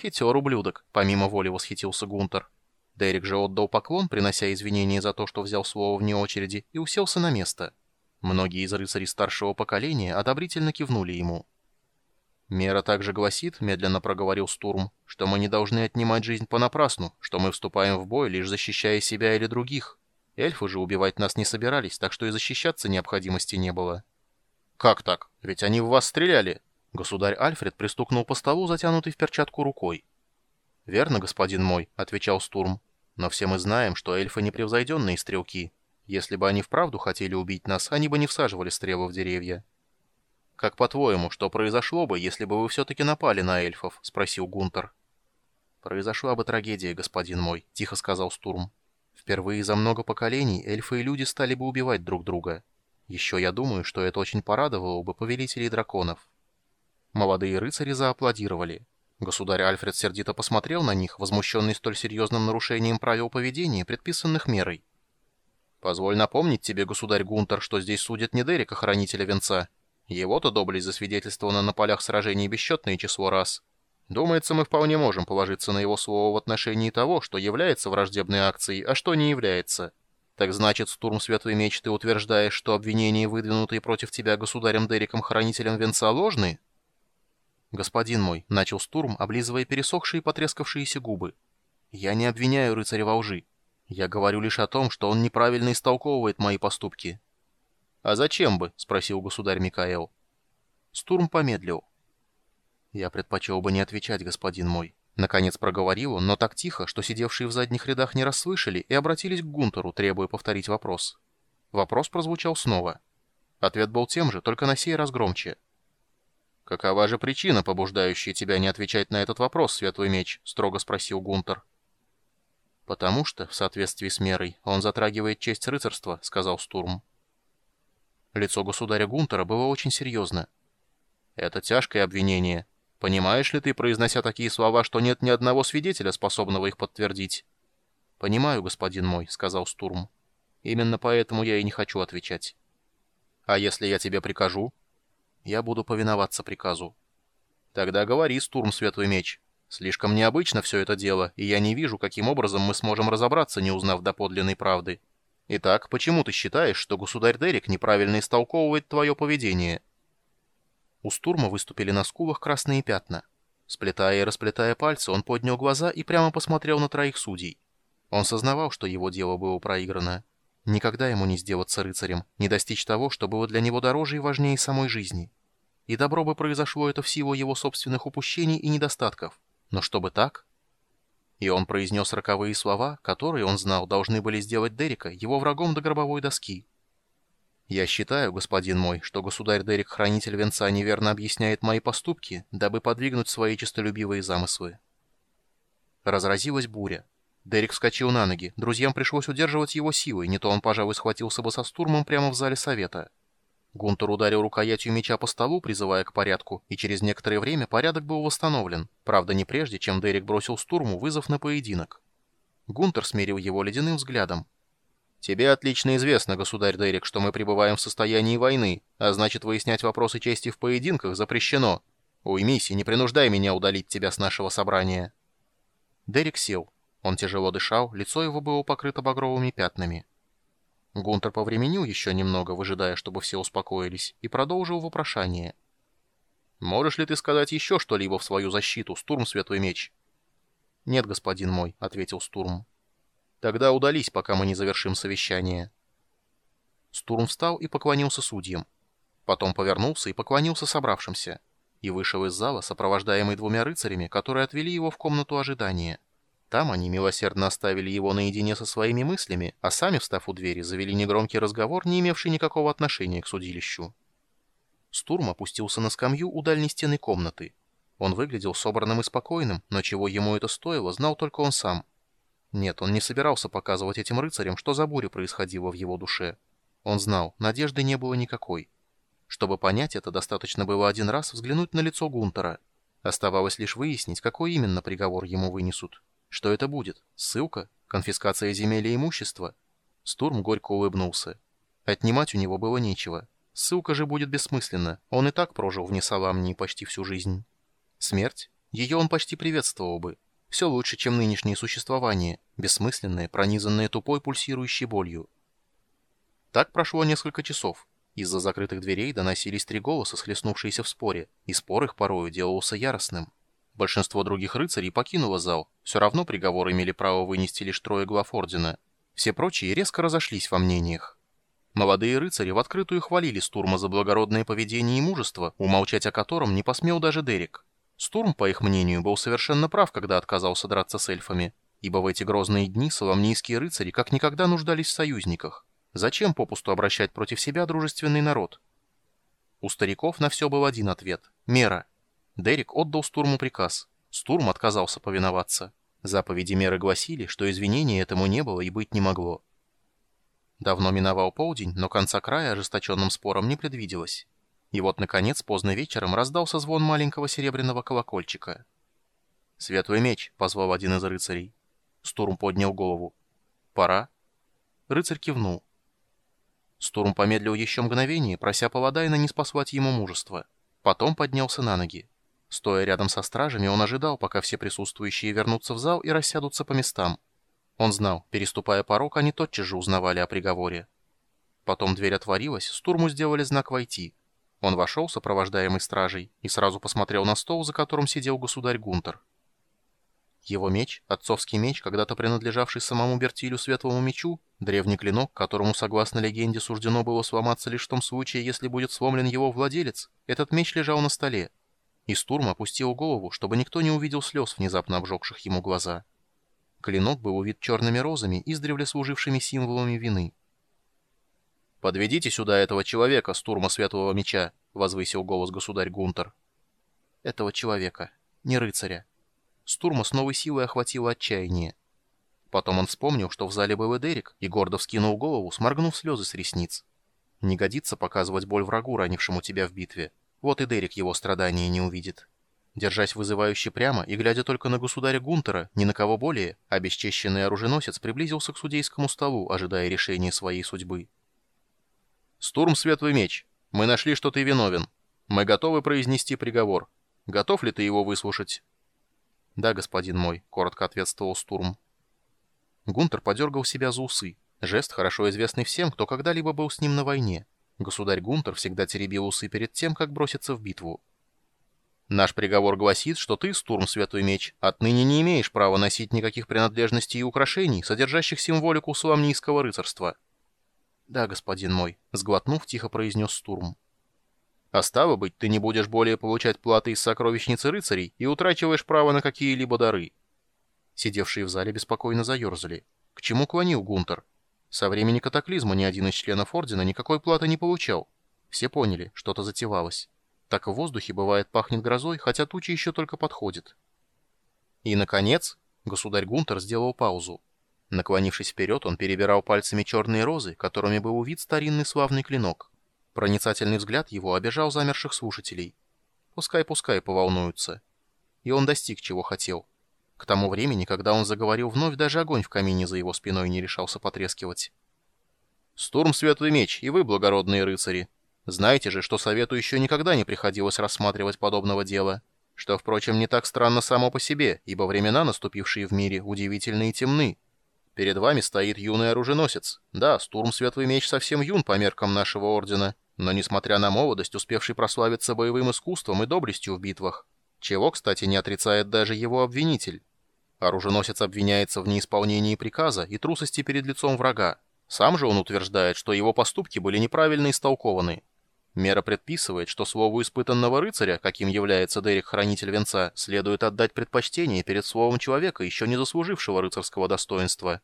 Хитер ублюдок, помимо воли восхитился Гунтер. Дерек же отдал поклон, принося извинения за то, что взял слово вне очереди, и уселся на место. Многие из рыцарей старшего поколения одобрительно кивнули ему. «Мера также гласит, — медленно проговорил Стурм, — что мы не должны отнимать жизнь понапрасну, что мы вступаем в бой, лишь защищая себя или других. Эльфы же убивать нас не собирались, так что и защищаться необходимости не было». «Как так? Ведь они в вас стреляли!» Государь Альфред пристукнул по столу, затянутый в перчатку рукой. «Верно, господин мой», — отвечал Стурм. «Но все мы знаем, что эльфы непревзойденные стрелки. Если бы они вправду хотели убить нас, они бы не всаживали стрелы в деревья». «Как по-твоему, что произошло бы, если бы вы все-таки напали на эльфов?» — спросил Гунтер. «Произошла бы трагедия, господин мой», — тихо сказал Стурм. «Впервые за много поколений эльфы и люди стали бы убивать друг друга. Еще я думаю, что это очень порадовало бы повелителей драконов». Молодые рыцари зааплодировали. Государь Альфред сердито посмотрел на них, возмущенный столь серьезным нарушением правил поведения, предписанных мерой. «Позволь напомнить тебе, государь Гунтер, что здесь судят не Дерека, хранителя венца. Его-то доблесть засвидетельствована на полях сражений бесчетное число раз. Думается, мы вполне можем положиться на его слово в отношении того, что является враждебной акцией, а что не является. Так значит, Стурм Светлый Меч, ты утверждаешь, что обвинения, выдвинутые против тебя государем Дереком, хранителем венца, ложны?» «Господин мой», — начал Стурм, облизывая пересохшие и потрескавшиеся губы, — «я не обвиняю рыцаря во лжи. Я говорю лишь о том, что он неправильно истолковывает мои поступки». «А зачем бы?» — спросил государь Микаэл. Стурм помедлил. «Я предпочел бы не отвечать, господин мой». Наконец проговорил он, но так тихо, что сидевшие в задних рядах не расслышали и обратились к Гунтеру, требуя повторить вопрос. Вопрос прозвучал снова. Ответ был тем же, только на сей раз громче. «Какова же причина, побуждающая тебя не отвечать на этот вопрос, Светлый Меч?» — строго спросил Гунтер. «Потому что, в соответствии с мерой, он затрагивает честь рыцарства», — сказал Стурм. Лицо государя Гунтера было очень серьезно. «Это тяжкое обвинение. Понимаешь ли ты, произнося такие слова, что нет ни одного свидетеля, способного их подтвердить?» «Понимаю, господин мой», — сказал Стурм. «Именно поэтому я и не хочу отвечать». «А если я тебе прикажу?» Я буду повиноваться приказу. Тогда говори, Стурм Светлый Меч. Слишком необычно все это дело, и я не вижу, каким образом мы сможем разобраться, не узнав доподлинной правды. Итак, почему ты считаешь, что государь Дерек неправильно истолковывает твое поведение?» У Стурма выступили на скулах красные пятна. Сплетая и расплетая пальцы, он поднял глаза и прямо посмотрел на троих судей. Он сознавал, что его дело было проиграно. Никогда ему не сделаться рыцарем, не достичь того, что было для него дороже и важнее самой жизни. И добро бы произошло это в силу его собственных упущений и недостатков. Но чтобы так... И он произнес роковые слова, которые, он знал, должны были сделать Дерека его врагом до гробовой доски. «Я считаю, господин мой, что государь Дерек, хранитель венца, неверно объясняет мои поступки, дабы подвигнуть свои честолюбивые замыслы». Разразилась буря. Дерек вскочил на ноги, друзьям пришлось удерживать его силой, не то он, пожалуй, схватился бы со стурмом прямо в зале совета. Гунтер ударил рукоятью меча по столу, призывая к порядку, и через некоторое время порядок был восстановлен, правда не прежде, чем Дерек бросил Стурму вызов на поединок. Гунтер смерил его ледяным взглядом. «Тебе отлично известно, государь Дерек, что мы пребываем в состоянии войны, а значит выяснять вопросы чести в поединках запрещено. Уймись и не принуждай меня удалить тебя с нашего собрания». Дерек сел. Он тяжело дышал, лицо его было покрыто багровыми пятнами. Гунтер повременил еще немного, выжидая, чтобы все успокоились, и продолжил вопрошание. «Можешь ли ты сказать еще что-либо в свою защиту, Стурм Светлый Меч?» «Нет, господин мой», — ответил Стурм. «Тогда удались, пока мы не завершим совещание». Стурм встал и поклонился судьям. Потом повернулся и поклонился собравшимся. И вышел из зала, сопровождаемый двумя рыцарями, которые отвели его в комнату ожидания. Там они милосердно оставили его наедине со своими мыслями, а сами, встав у двери, завели негромкий разговор, не имевший никакого отношения к судилищу. Стурм опустился на скамью у дальней стены комнаты. Он выглядел собранным и спокойным, но чего ему это стоило, знал только он сам. Нет, он не собирался показывать этим рыцарям, что за буря происходила в его душе. Он знал, надежды не было никакой. Чтобы понять это, достаточно было один раз взглянуть на лицо Гунтера. Оставалось лишь выяснить, какой именно приговор ему вынесут. Что это будет? Ссылка? Конфискация земель и имущества? Стурм горько улыбнулся. Отнимать у него было нечего. Ссылка же будет бессмысленна. Он и так прожил вне Саламнии почти всю жизнь. Смерть? Ее он почти приветствовал бы. Все лучше, чем нынешнее существование, бессмысленное, пронизанное тупой пульсирующей болью. Так прошло несколько часов. Из-за закрытых дверей доносились три голоса, схлестнувшиеся в споре, и спор их порою делался яростным. Большинство других рыцарей покинуло зал, все равно приговор имели право вынести лишь трое глав ордена. Все прочие резко разошлись во мнениях. Молодые рыцари в открытую хвалили Стурма за благородное поведение и мужество, умолчать о котором не посмел даже Дерек. Стурм, по их мнению, был совершенно прав, когда отказался драться с эльфами, ибо в эти грозные дни соломнийские рыцари как никогда нуждались в союзниках. Зачем попусту обращать против себя дружественный народ? У стариков на все был один ответ — мера. Дерек отдал Стурму приказ. Стурм отказался повиноваться. Заповеди меры гласили, что извинений этому не было и быть не могло. Давно миновал полдень, но конца края ожесточенным спором не предвиделось. И вот, наконец, поздно вечером раздался звон маленького серебряного колокольчика. «Светлый меч», — позвал один из рыцарей. Стурм поднял голову. «Пора?» Рыцарь кивнул. Стурм помедлил еще мгновение, прося Паладайна не спасать ему мужество. Потом поднялся на ноги. Стоя рядом со стражами, он ожидал, пока все присутствующие вернутся в зал и рассядутся по местам. Он знал, переступая порог, они тотчас же узнавали о приговоре. Потом дверь отворилась, Стурму сделали знак «Войти». Он вошел, сопровождаемый стражей, и сразу посмотрел на стол, за которым сидел государь Гунтер. Его меч, отцовский меч, когда-то принадлежавший самому Бертилю Светлому Мечу, древний клинок, которому, согласно легенде, суждено было сломаться лишь в том случае, если будет сломлен его владелец, этот меч лежал на столе. И Стурм опустил голову, чтобы никто не увидел слез, внезапно обжегших ему глаза. Клинок был увит черными розами, издревле служившими символами вины. «Подведите сюда этого человека, стурма Светлого Меча», — возвысил голос государь Гунтер. «Этого человека, не рыцаря». Стурма с новой силой охватило отчаяние. Потом он вспомнил, что в зале был и и гордо вскинул голову, сморгнув слезы с ресниц. Не годится показывать боль врагу, ранившему тебя в битве. Вот и Дерек его страдания не увидит. Держась вызывающе прямо и глядя только на государя Гунтера, ни на кого более, обесчещенный оруженосец приблизился к судейскому столу, ожидая решения своей судьбы. «Стурм Светлый Меч, мы нашли, что ты виновен. Мы готовы произнести приговор. Готов ли ты его выслушать?» «Да, господин мой», — коротко ответствовал Стурм. Гунтер подергал себя за усы. Жест, хорошо известный всем, кто когда-либо был с ним на войне. Государь Гунтер всегда теребил усы перед тем, как броситься в битву. Наш приговор гласит, что ты, Стурм Святой Меч, отныне не имеешь права носить никаких принадлежностей и украшений, содержащих символику суламнийского рыцарства. Да, господин мой, сглотнув, тихо произнес Стурм. А стало быть, ты не будешь более получать платы из сокровищницы рыцарей и утрачиваешь право на какие-либо дары. Сидевшие в зале беспокойно заерзали. К чему клонил Гунтер? Со времени катаклизма ни один из членов Ордена никакой платы не получал. Все поняли, что-то затевалось. Так в воздухе бывает пахнет грозой, хотя туча еще только подходит. И, наконец, государь Гунтер сделал паузу. Наклонившись вперед, он перебирал пальцами черные розы, которыми был увид старинный славный клинок. Проницательный взгляд его обижал замерших слушателей. Пускай-пускай поволнуются. И он достиг, чего хотел. К тому времени, когда он заговорил вновь, даже огонь в камине за его спиной не решался потрескивать. «Стурм Светлый Меч, и вы, благородные рыцари!» Знаете же, что Совету еще никогда не приходилось рассматривать подобного дела. Что, впрочем, не так странно само по себе, ибо времена, наступившие в мире, удивительны и темны. Перед вами стоит юный оруженосец. Да, Стурм Светлый Меч совсем юн по меркам нашего ордена, но, несмотря на молодость, успевший прославиться боевым искусством и доблестью в битвах, чего, кстати, не отрицает даже его обвинитель. Оруженосец обвиняется в неисполнении приказа и трусости перед лицом врага. Сам же он утверждает, что его поступки были неправильно истолкованы. Мера предписывает, что слову испытанного рыцаря, каким является Дерек Хранитель Венца, следует отдать предпочтение перед словом человека, еще не заслужившего рыцарского достоинства.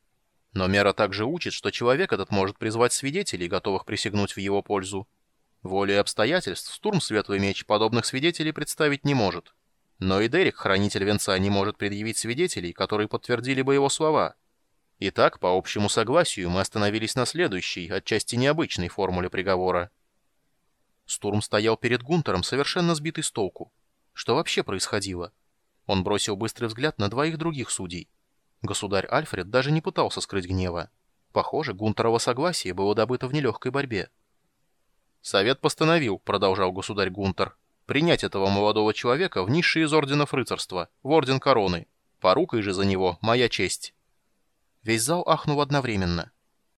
Но мера также учит, что человек этот может призвать свидетелей, готовых присягнуть в его пользу. Волей обстоятельств Стурм Светлый Меч подобных свидетелей представить не может. Но и Дерек, Хранитель Венца, не может предъявить свидетелей, которые подтвердили бы его слова. Итак, по общему согласию, мы остановились на следующей, отчасти необычной формуле приговора – Стурм стоял перед Гунтером, совершенно сбитый с толку. Что вообще происходило? Он бросил быстрый взгляд на двоих других судей. Государь Альфред даже не пытался скрыть гнева. Похоже, Гунтерово согласие было добыто в нелегкой борьбе. «Совет постановил», — продолжал государь Гунтер, Принять этого молодого человека в низший из орденов рыцарства, в орден короны. Порукой же за него моя честь». Весь зал ахнул одновременно.